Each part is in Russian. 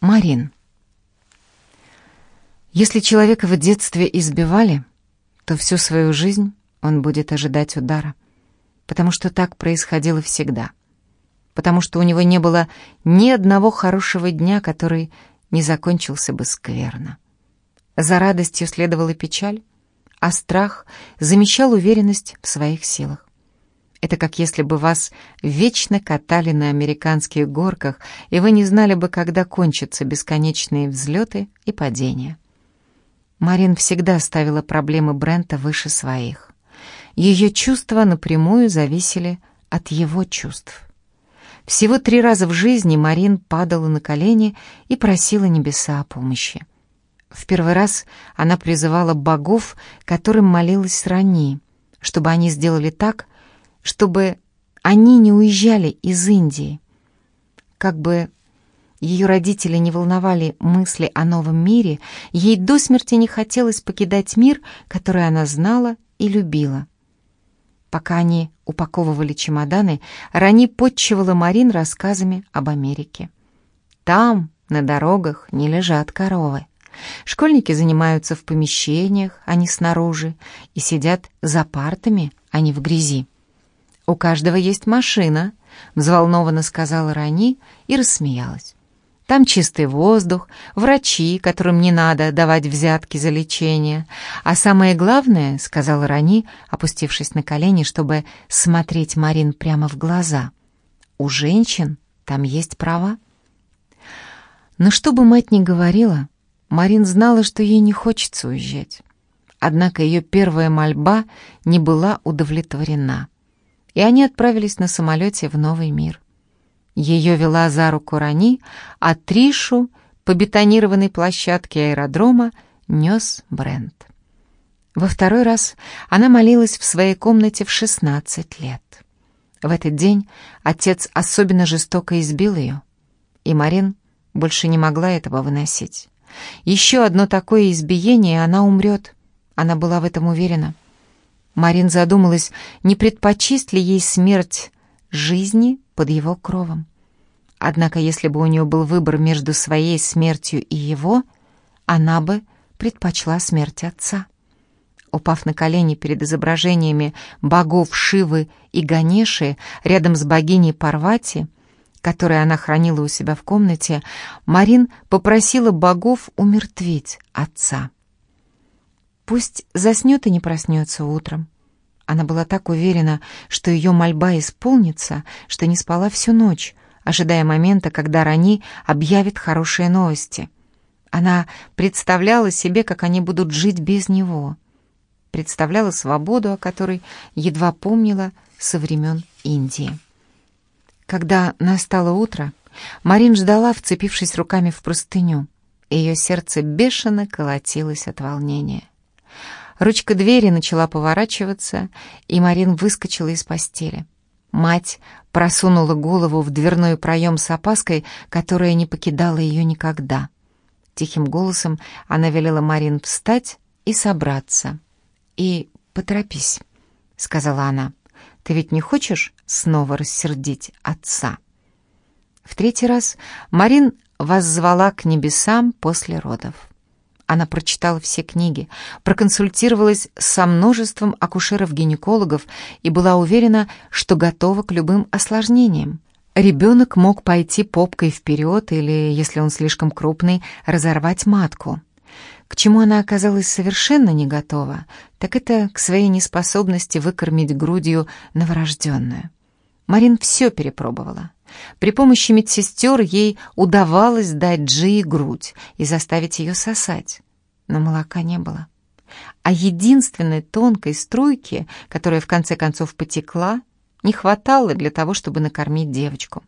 Марин. Если человека в детстве избивали, то всю свою жизнь он будет ожидать удара, потому что так происходило всегда, потому что у него не было ни одного хорошего дня, который не закончился бы скверно. За радостью следовала печаль, а страх замещал уверенность в своих силах. Это как если бы вас вечно катали на американских горках, и вы не знали бы, когда кончатся бесконечные взлеты и падения. Марин всегда ставила проблемы Брента выше своих. Ее чувства напрямую зависели от его чувств. Всего три раза в жизни Марин падала на колени и просила небеса о помощи. В первый раз она призывала богов, которым молилась Рани, чтобы они сделали так, чтобы они не уезжали из Индии. Как бы ее родители не волновали мысли о новом мире, ей до смерти не хотелось покидать мир, который она знала и любила. Пока они упаковывали чемоданы, Рани подчивала Марин рассказами об Америке. Там, на дорогах, не лежат коровы. Школьники занимаются в помещениях, а не снаружи, и сидят за партами, а не в грязи. «У каждого есть машина», — взволнованно сказала Рани и рассмеялась. Там чистый воздух, врачи, которым не надо давать взятки за лечение. А самое главное, — сказала Рани, опустившись на колени, чтобы смотреть Марин прямо в глаза, — у женщин там есть права. Но что бы мать ни говорила, Марин знала, что ей не хочется уезжать. Однако ее первая мольба не была удовлетворена, и они отправились на самолете в новый мир. Ее вела за руку Рани, а Тришу по бетонированной площадке аэродрома нес Брент. Во второй раз она молилась в своей комнате в 16 лет. В этот день отец особенно жестоко избил ее, и Марин больше не могла этого выносить. Еще одно такое избиение, и она умрет. Она была в этом уверена. Марин задумалась, не предпочесть ли ей смерть жизни под его кровом. Однако, если бы у нее был выбор между своей смертью и его, она бы предпочла смерть отца. Упав на колени перед изображениями богов Шивы и Ганеши рядом с богиней Парвати, которые она хранила у себя в комнате, Марин попросила богов умертвить отца. Пусть заснет и не проснется утром. Она была так уверена, что ее мольба исполнится, что не спала всю ночь, ожидая момента, когда Рани объявит хорошие новости. Она представляла себе, как они будут жить без него. Представляла свободу, о которой едва помнила со времен Индии. Когда настало утро, Марин ждала, вцепившись руками в простыню. Ее сердце бешено колотилось от волнения. Ручка двери начала поворачиваться, и Марин выскочила из постели. Мать просунула голову в дверной проем с опаской, которая не покидала ее никогда. Тихим голосом она велела Марин встать и собраться. «И поторопись», — сказала она. «Ты ведь не хочешь снова рассердить отца?» В третий раз Марин воззвала к небесам после родов. Она прочитала все книги, проконсультировалась со множеством акушеров-гинекологов и была уверена, что готова к любым осложнениям. Ребенок мог пойти попкой вперед или, если он слишком крупный, разорвать матку. К чему она оказалась совершенно не готова, так это к своей неспособности выкормить грудью новорожденную. Марин все перепробовала. При помощи медсестер ей удавалось дать Джи грудь и заставить ее сосать, но молока не было. А единственной тонкой струйки, которая в конце концов потекла, не хватало для того, чтобы накормить девочку.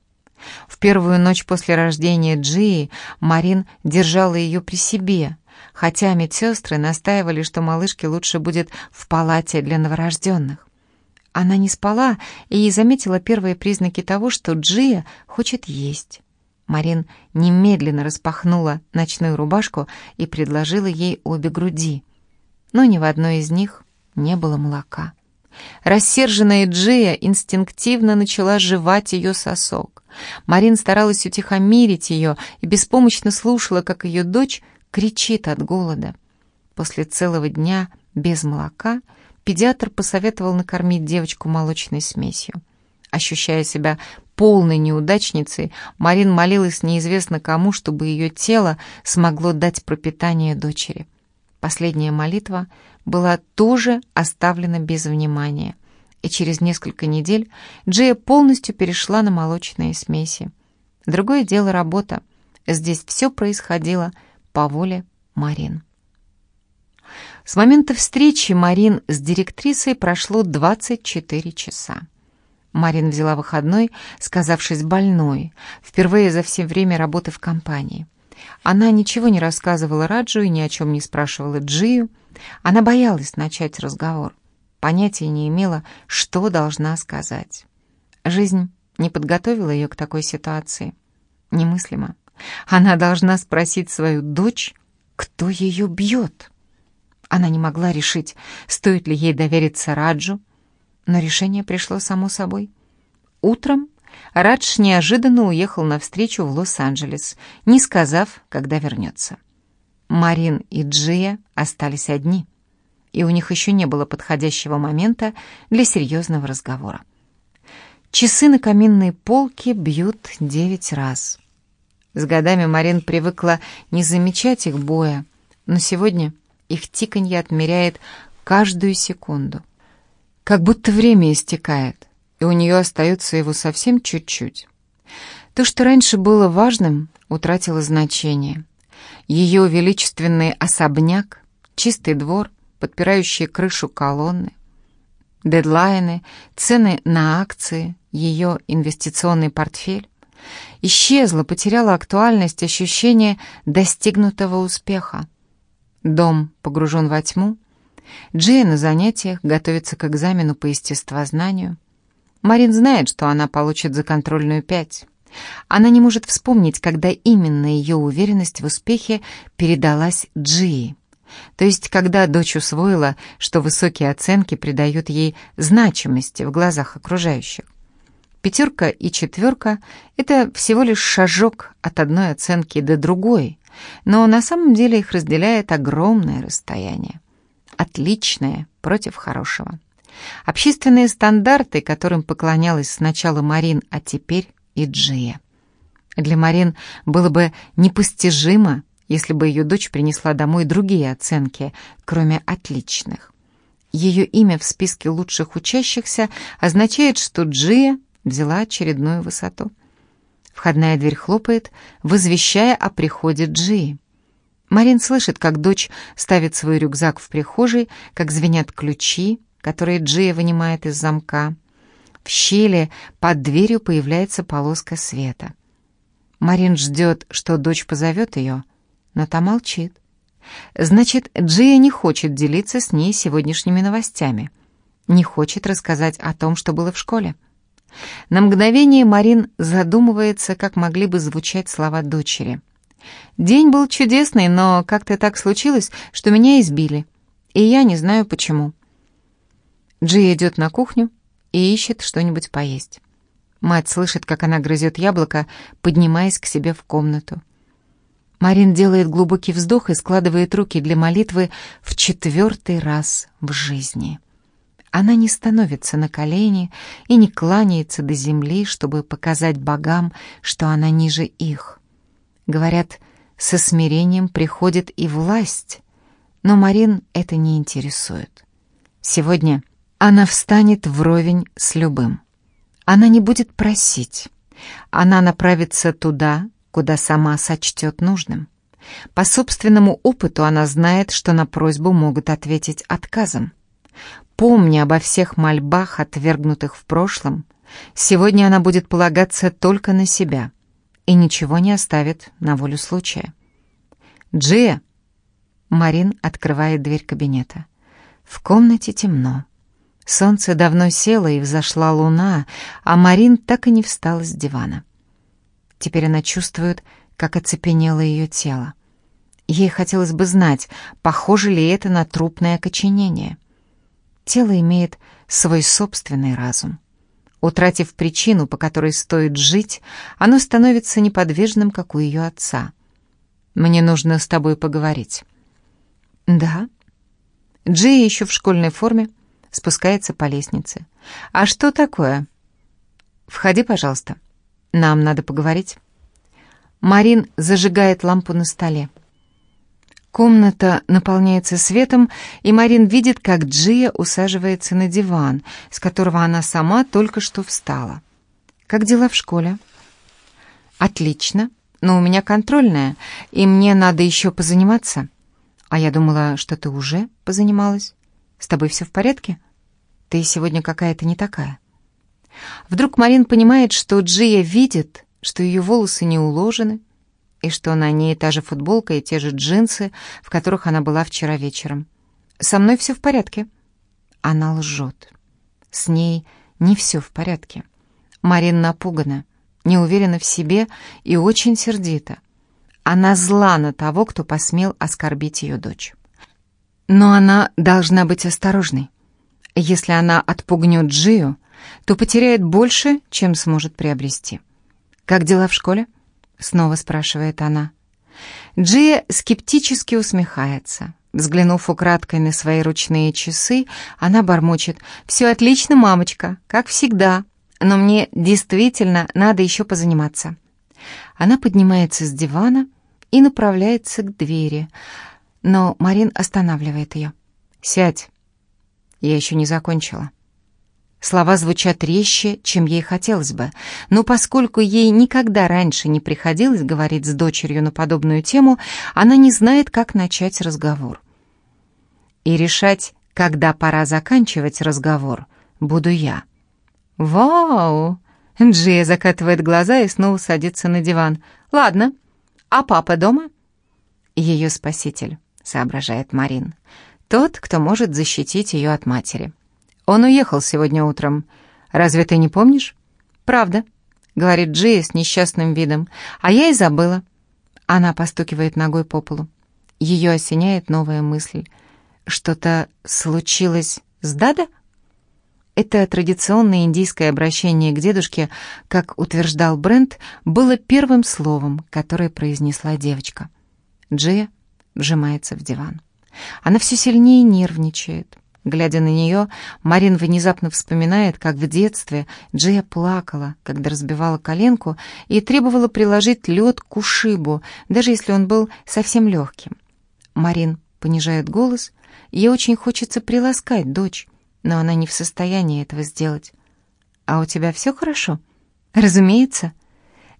В первую ночь после рождения Джии Марин держала ее при себе, хотя медсестры настаивали, что малышке лучше будет в палате для новорожденных. Она не спала и заметила первые признаки того, что Джия хочет есть. Марин немедленно распахнула ночную рубашку и предложила ей обе груди. Но ни в одной из них не было молока. Рассерженная Джия инстинктивно начала жевать ее сосок. Марин старалась утихомирить ее и беспомощно слушала, как ее дочь кричит от голода. После целого дня без молока педиатр посоветовал накормить девочку молочной смесью. Ощущая себя полной неудачницей, Марин молилась неизвестно кому, чтобы ее тело смогло дать пропитание дочери. Последняя молитва была тоже оставлена без внимания, и через несколько недель Джея полностью перешла на молочные смеси. Другое дело работа. Здесь все происходило по воле Марин. С момента встречи Марин с директрисой прошло 24 часа. Марин взяла выходной, сказавшись больной, впервые за все время работы в компании. Она ничего не рассказывала Раджу и ни о чем не спрашивала Джию. Она боялась начать разговор. Понятия не имела, что должна сказать. Жизнь не подготовила ее к такой ситуации. Немыслимо. Она должна спросить свою дочь, кто ее бьет. Она не могла решить, стоит ли ей довериться Раджу, но решение пришло само собой. Утром Радж неожиданно уехал навстречу в Лос-Анджелес, не сказав, когда вернется. Марин и Джия остались одни, и у них еще не было подходящего момента для серьезного разговора. Часы на каминной полке бьют девять раз. С годами Марин привыкла не замечать их боя, но сегодня их тиканье отмеряет каждую секунду. Как будто время истекает и у нее остается его совсем чуть-чуть. То, что раньше было важным, утратило значение. Ее величественный особняк, чистый двор, подпирающие крышу колонны, дедлайны, цены на акции, ее инвестиционный портфель. Исчезло, потеряло актуальность ощущение достигнутого успеха. Дом погружен во тьму. Джия на занятиях готовится к экзамену по естествознанию. Марин знает, что она получит за контрольную пять. Она не может вспомнить, когда именно ее уверенность в успехе передалась Джии. То есть, когда дочь усвоила, что высокие оценки придают ей значимости в глазах окружающих. Пятерка и четверка — это всего лишь шажок от одной оценки до другой, но на самом деле их разделяет огромное расстояние. Отличное против хорошего. Общественные стандарты, которым поклонялась сначала Марин, а теперь и Джия. Для Марин было бы непостижимо, если бы ее дочь принесла домой другие оценки, кроме отличных. Ее имя в списке лучших учащихся означает, что Джия взяла очередную высоту. Входная дверь хлопает, возвещая о приходе Джии. Марин слышит, как дочь ставит свой рюкзак в прихожей, как звенят ключи, которые Джия вынимает из замка. В щели под дверью появляется полоска света. Марин ждет, что дочь позовет ее, но та молчит. Значит, Джия не хочет делиться с ней сегодняшними новостями. Не хочет рассказать о том, что было в школе. На мгновение Марин задумывается, как могли бы звучать слова дочери. «День был чудесный, но как-то так случилось, что меня избили. И я не знаю почему». Джи идет на кухню и ищет что-нибудь поесть. Мать слышит, как она грызет яблоко, поднимаясь к себе в комнату. Марин делает глубокий вздох и складывает руки для молитвы в четвертый раз в жизни. Она не становится на колени и не кланяется до земли, чтобы показать богам, что она ниже их. Говорят, со смирением приходит и власть, но Марин это не интересует. Сегодня она встанет вровень с любым. Она не будет просить. Она направится туда, куда сама сочтет нужным. По собственному опыту она знает, что на просьбу могут ответить отказом. Помня обо всех мольбах, отвергнутых в прошлом, сегодня она будет полагаться только на себя и ничего не оставит на волю случая. «Джия!» Марин открывает дверь кабинета. В комнате темно. Солнце давно село и взошла луна, а Марин так и не встала с дивана. Теперь она чувствует, как оцепенело ее тело. Ей хотелось бы знать, похоже ли это на трупное окоченение. Тело имеет свой собственный разум. Утратив причину, по которой стоит жить, оно становится неподвижным, как у ее отца. «Мне нужно с тобой поговорить». «Да». Джей еще в школьной форме, спускается по лестнице. «А что такое?» «Входи, пожалуйста. Нам надо поговорить». Марин зажигает лампу на столе. Комната наполняется светом, и Марин видит, как Джия усаживается на диван, с которого она сама только что встала. «Как дела в школе?» «Отлично, но у меня контрольная, и мне надо еще позаниматься». «А я думала, что ты уже позанималась. С тобой все в порядке? Ты сегодня какая-то не такая». Вдруг Марин понимает, что Джия видит, что ее волосы не уложены, и что на ней та же футболка и те же джинсы, в которых она была вчера вечером. «Со мной все в порядке». Она лжет. С ней не все в порядке. Марин напугана, не уверена в себе и очень сердита. Она зла на того, кто посмел оскорбить ее дочь. Но она должна быть осторожной. Если она отпугнет Джию, то потеряет больше, чем сможет приобрести. «Как дела в школе?» — снова спрашивает она. Джия скептически усмехается. Взглянув украдкой на свои ручные часы, она бормочет. «Все отлично, мамочка, как всегда, но мне действительно надо еще позаниматься». Она поднимается с дивана и направляется к двери, но Марин останавливает ее. «Сядь, я еще не закончила». Слова звучат резче, чем ей хотелось бы, но поскольку ей никогда раньше не приходилось говорить с дочерью на подобную тему, она не знает, как начать разговор. И решать, когда пора заканчивать разговор, буду я. «Вау!» Джия закатывает глаза и снова садится на диван. «Ладно, а папа дома?» «Ее спаситель», — соображает Марин. «Тот, кто может защитить ее от матери». Он уехал сегодня утром. Разве ты не помнишь? Правда, говорит Джия с несчастным видом. А я и забыла. Она постукивает ногой по полу. Ее осеняет новая мысль. Что-то случилось с Дада? Это традиционное индийское обращение к дедушке, как утверждал Брент, было первым словом, которое произнесла девочка. Джия вжимается в диван. Она все сильнее нервничает. Глядя на нее, Марин внезапно вспоминает, как в детстве Джия плакала, когда разбивала коленку и требовала приложить лед к ушибу, даже если он был совсем легким. Марин понижает голос, ей очень хочется приласкать дочь, но она не в состоянии этого сделать. «А у тебя все хорошо?» «Разумеется».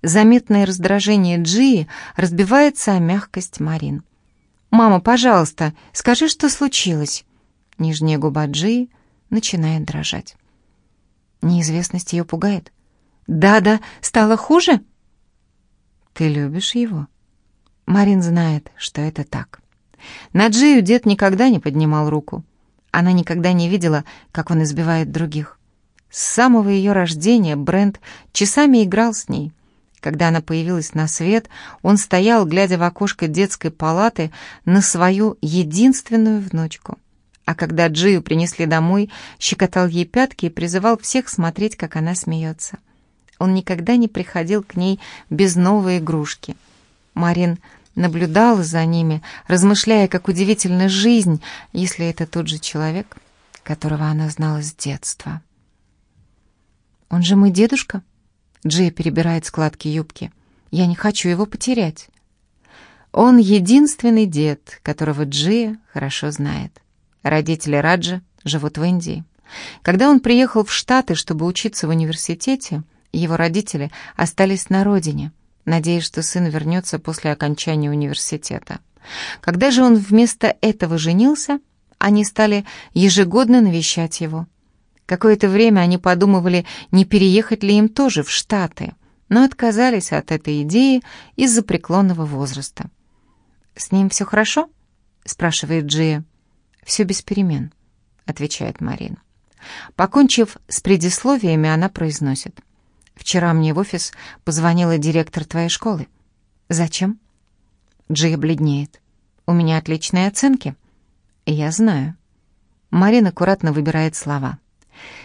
Заметное раздражение Джии разбивается о мягкость Марин. «Мама, пожалуйста, скажи, что случилось». Нижняя губа Джи начинает дрожать. Неизвестность ее пугает. «Да-да, стало хуже?» «Ты любишь его?» Марин знает, что это так. На Джию дед никогда не поднимал руку. Она никогда не видела, как он избивает других. С самого ее рождения Брент часами играл с ней. Когда она появилась на свет, он стоял, глядя в окошко детской палаты, на свою единственную внучку а когда Джию принесли домой, щекотал ей пятки и призывал всех смотреть, как она смеется. Он никогда не приходил к ней без новой игрушки. Марин наблюдала за ними, размышляя, как удивительна жизнь, если это тот же человек, которого она знала с детства. «Он же мой дедушка?» Джия перебирает складки юбки. «Я не хочу его потерять». Он единственный дед, которого Джия хорошо знает. Родители Раджа живут в Индии. Когда он приехал в Штаты, чтобы учиться в университете, его родители остались на родине, надеясь, что сын вернется после окончания университета. Когда же он вместо этого женился, они стали ежегодно навещать его. Какое-то время они подумывали, не переехать ли им тоже в Штаты, но отказались от этой идеи из-за преклонного возраста. «С ним все хорошо?» — спрашивает Джия. «Все без перемен», — отвечает Марина. Покончив с предисловиями, она произносит. «Вчера мне в офис позвонила директор твоей школы». «Зачем?» Джия бледнеет. «У меня отличные оценки». «Я знаю». Марина аккуратно выбирает слова.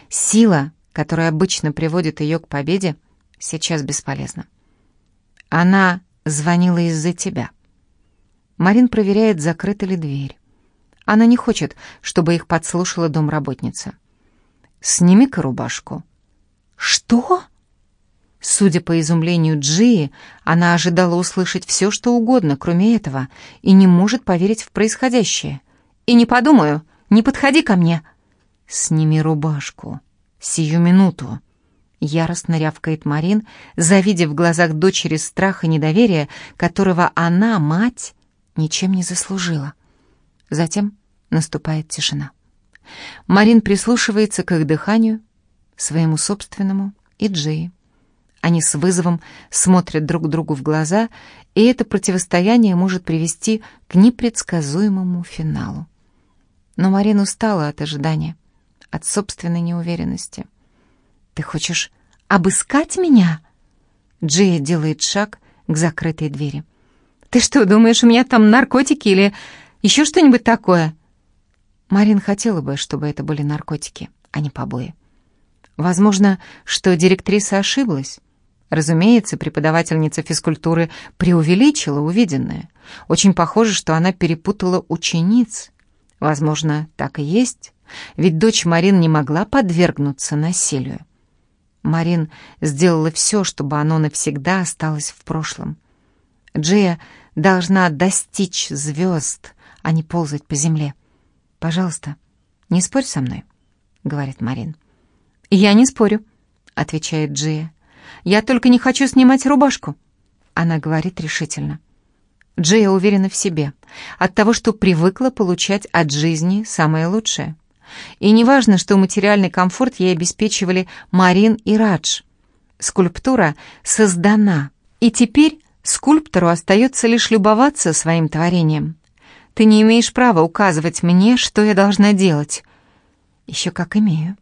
Сила, которая обычно приводит ее к победе, сейчас бесполезна. Она звонила из-за тебя. Марин проверяет, закрыта ли дверь. Она не хочет, чтобы их подслушала домработница. «Сними-ка рубашку». «Что?» Судя по изумлению Джии, она ожидала услышать все, что угодно, кроме этого, и не может поверить в происходящее. «И не подумаю, не подходи ко мне!» «Сними рубашку. Сию минуту!» Яростно рявкает Марин, завидев в глазах дочери страх и недоверие, которого она, мать, ничем не заслужила. Затем наступает тишина. Марин прислушивается к их дыханию, своему собственному и Джии. Они с вызовом смотрят друг другу в глаза, и это противостояние может привести к непредсказуемому финалу. Но Марин устала от ожидания, от собственной неуверенности. «Ты хочешь обыскать меня?» Джия делает шаг к закрытой двери. «Ты что, думаешь, у меня там наркотики или еще что-нибудь такое?» Марин хотела бы, чтобы это были наркотики, а не побои. Возможно, что директриса ошиблась. Разумеется, преподавательница физкультуры преувеличила увиденное. Очень похоже, что она перепутала учениц. Возможно, так и есть, ведь дочь Марин не могла подвергнуться насилию. Марин сделала все, чтобы оно навсегда осталось в прошлом. Джия должна достичь звезд, а не ползать по земле. «Пожалуйста, не спорь со мной», — говорит Марин. «Я не спорю», — отвечает Джия. «Я только не хочу снимать рубашку», — она говорит решительно. Джия уверена в себе, от того, что привыкла получать от жизни самое лучшее. И неважно, что материальный комфорт ей обеспечивали Марин и Радж. Скульптура создана, и теперь скульптору остается лишь любоваться своим творением. Ты не имеешь права указывать мне, что я должна делать. Еще как имею.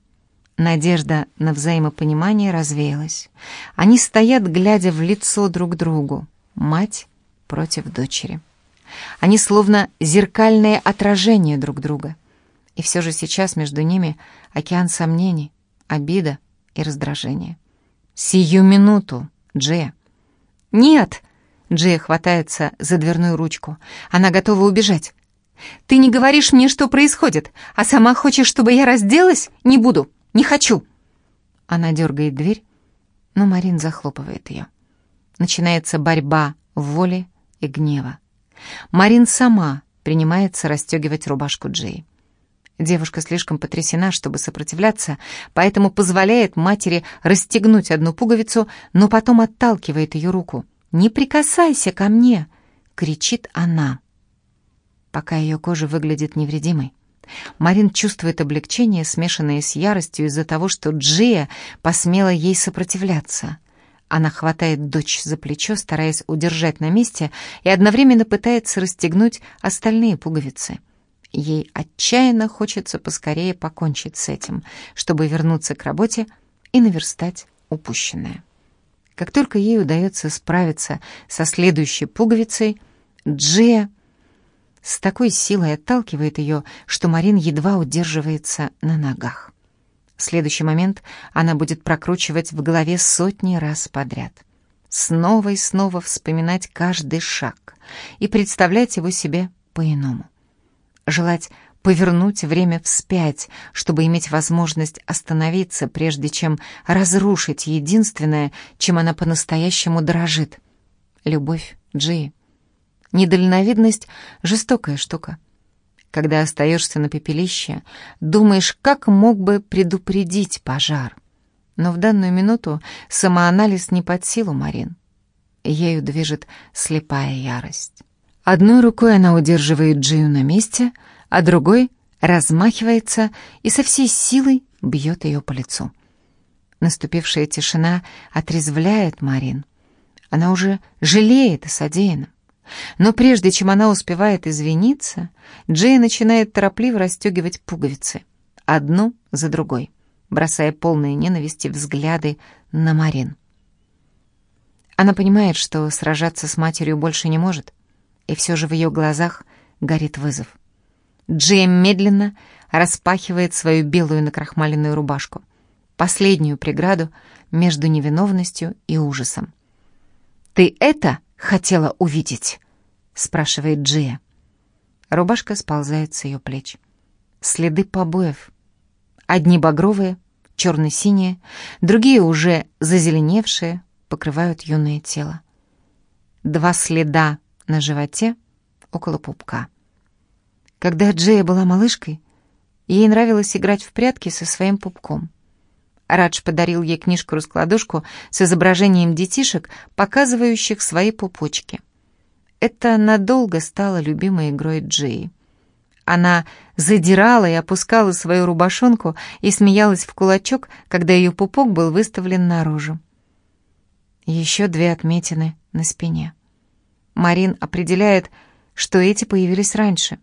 Надежда на взаимопонимание развеялась. Они стоят, глядя в лицо друг другу. Мать против дочери. Они словно зеркальное отражение друг друга. И все же сейчас между ними океан сомнений, обида и раздражения. «Сию минуту, Джея!» «Нет!» — Джея хватается за дверную ручку. Она готова убежать. «Ты не говоришь мне, что происходит, а сама хочешь, чтобы я разделась? Не буду, не хочу!» Она дергает дверь, но Марин захлопывает ее. Начинается борьба воли и гнева. Марин сама принимается расстегивать рубашку Джей. Девушка слишком потрясена, чтобы сопротивляться, поэтому позволяет матери расстегнуть одну пуговицу, но потом отталкивает ее руку. «Не прикасайся ко мне!» — кричит она. Пока ее кожа выглядит невредимой. Марин чувствует облегчение, смешанное с яростью из-за того, что Джия посмела ей сопротивляться. Она хватает дочь за плечо, стараясь удержать на месте, и одновременно пытается расстегнуть остальные пуговицы. Ей отчаянно хочется поскорее покончить с этим, чтобы вернуться к работе и наверстать упущенное. Как только ей удается справиться со следующей пуговицей, Джия с такой силой отталкивает ее, что Марин едва удерживается на ногах. В следующий момент она будет прокручивать в голове сотни раз подряд. Снова и снова вспоминать каждый шаг и представлять его себе по-иному. Желать повернуть время вспять, чтобы иметь возможность остановиться, прежде чем разрушить единственное, чем она по-настоящему дорожит. Любовь Джи. Недальновидность — жестокая штука. Когда остаешься на пепелище, думаешь, как мог бы предупредить пожар. Но в данную минуту самоанализ не под силу Марин. Ею движет слепая ярость. Одной рукой она удерживает Джию на месте, а другой размахивается и со всей силой бьет ее по лицу. Наступившая тишина отрезвляет Марин. Она уже жалеет о содеянном. Но прежде чем она успевает извиниться, Джей начинает торопливо расстегивать пуговицы, одну за другой, бросая полные ненависти взгляды на Марин. Она понимает, что сражаться с матерью больше не может, и все же в ее глазах горит вызов. Джейм медленно распахивает свою белую накрахмаленную рубашку. Последнюю преграду между невиновностью и ужасом. «Ты это хотела увидеть?» — спрашивает Джия. Рубашка сползает с ее плеч. Следы побоев. Одни багровые, черно-синие, другие уже зазеленевшие, покрывают юное тело. Два следа на животе около пупка. Когда Джея была малышкой, ей нравилось играть в прятки со своим пупком. Радж подарил ей книжку-раскладушку с изображением детишек, показывающих свои пупочки. Это надолго стало любимой игрой Джеи. Она задирала и опускала свою рубашонку и смеялась в кулачок, когда ее пупок был выставлен наружу. Еще две отметины на спине. Марин определяет, что эти появились раньше.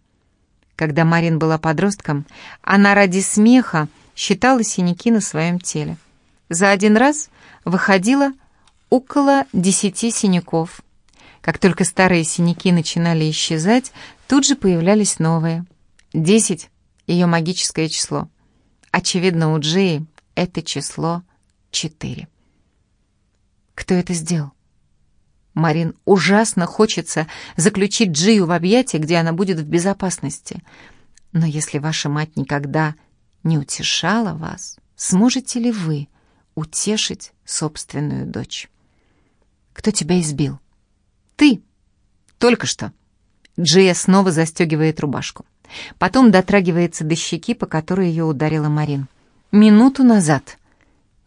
Когда Марин была подростком, она ради смеха считала синяки на своем теле. За один раз выходила около десяти синяков. Как только старые синяки начинали исчезать, тут же появлялись новые. Десять — ее магическое число. Очевидно, у Джеи это число четыре. Кто это сделал? Марин ужасно хочется заключить Джию в объятия, где она будет в безопасности. Но если ваша мать никогда не утешала вас, сможете ли вы утешить собственную дочь? Кто тебя избил? Ты. Только что. Джия снова застегивает рубашку. Потом дотрагивается до щеки, по которой ее ударила Марин. Минуту назад.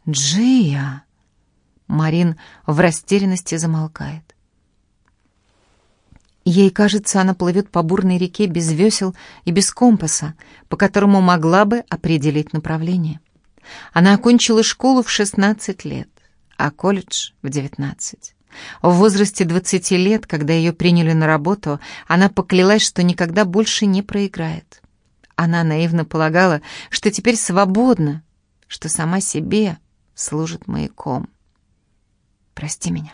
Джия. Марин в растерянности замолкает. Ей кажется, она плывет по бурной реке без весел и без компаса, по которому могла бы определить направление. Она окончила школу в 16 лет, а колледж в 19. В возрасте 20 лет, когда ее приняли на работу, она поклялась, что никогда больше не проиграет. Она наивно полагала, что теперь свободна, что сама себе служит маяком. «Прости меня».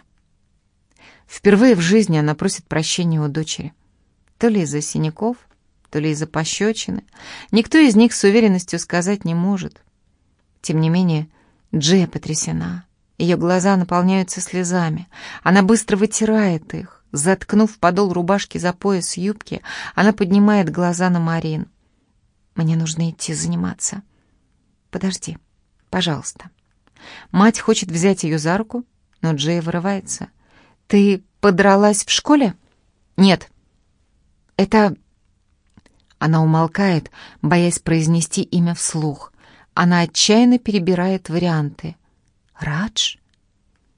Впервые в жизни она просит прощения у дочери. То ли из-за синяков, то ли из-за пощечины. Никто из них с уверенностью сказать не может. Тем не менее, Джея потрясена. Ее глаза наполняются слезами. Она быстро вытирает их. Заткнув подол рубашки за пояс юбки, она поднимает глаза на Марин. «Мне нужно идти заниматься». «Подожди, пожалуйста». Мать хочет взять ее за руку, но Джея вырывается — «Ты подралась в школе?» «Нет». «Это...» Она умолкает, боясь произнести имя вслух. Она отчаянно перебирает варианты. «Радж?»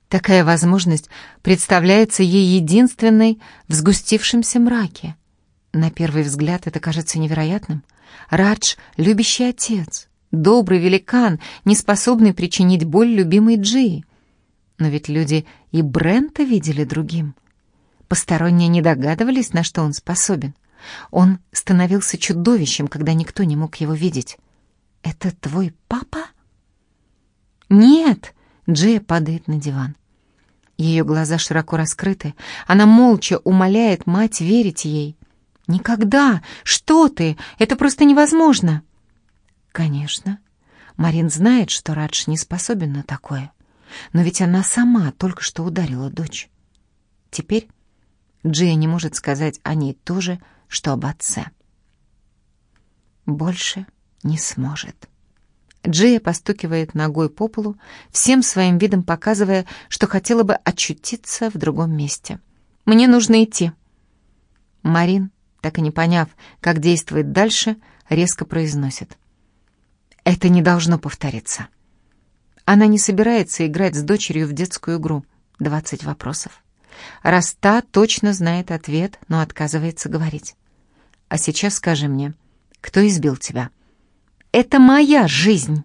Такая возможность представляется ей единственной в сгустившемся мраке. На первый взгляд это кажется невероятным. Радж — любящий отец, добрый великан, не способный причинить боль любимой Джии. Но ведь люди и Брента видели другим. Посторонние не догадывались, на что он способен. Он становился чудовищем, когда никто не мог его видеть. «Это твой папа?» «Нет!» — Джея падает на диван. Ее глаза широко раскрыты. Она молча умоляет мать верить ей. «Никогда! Что ты? Это просто невозможно!» «Конечно. Марин знает, что Радж не способен на такое. Но ведь она сама только что ударила дочь. Теперь Джия не может сказать о ней то же, что об отце. Больше не сможет. Джия постукивает ногой по полу, всем своим видом показывая, что хотела бы очутиться в другом месте. «Мне нужно идти». Марин, так и не поняв, как действовать дальше, резко произносит. «Это не должно повториться». Она не собирается играть с дочерью в детскую игру. Двадцать вопросов. Раз точно знает ответ, но отказывается говорить. А сейчас скажи мне, кто избил тебя? Это моя жизнь.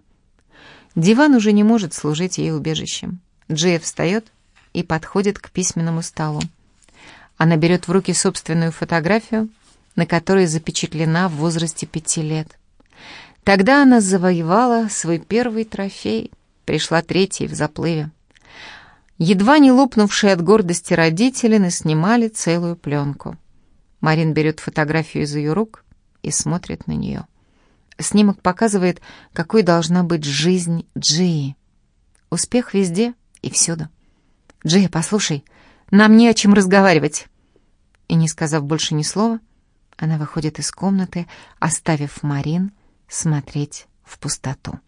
Диван уже не может служить ей убежищем. Джея встает и подходит к письменному столу. Она берет в руки собственную фотографию, на которой запечатлена в возрасте пяти лет. Тогда она завоевала свой первый трофей — пришла третьей в заплыве. Едва не лопнувшие от гордости родители наснимали целую пленку. Марин берет фотографию из ее рук и смотрит на нее. Снимок показывает, какой должна быть жизнь Джии. Успех везде и всюду. «Джия, послушай, нам не о чем разговаривать». И не сказав больше ни слова, она выходит из комнаты, оставив Марин смотреть в пустоту.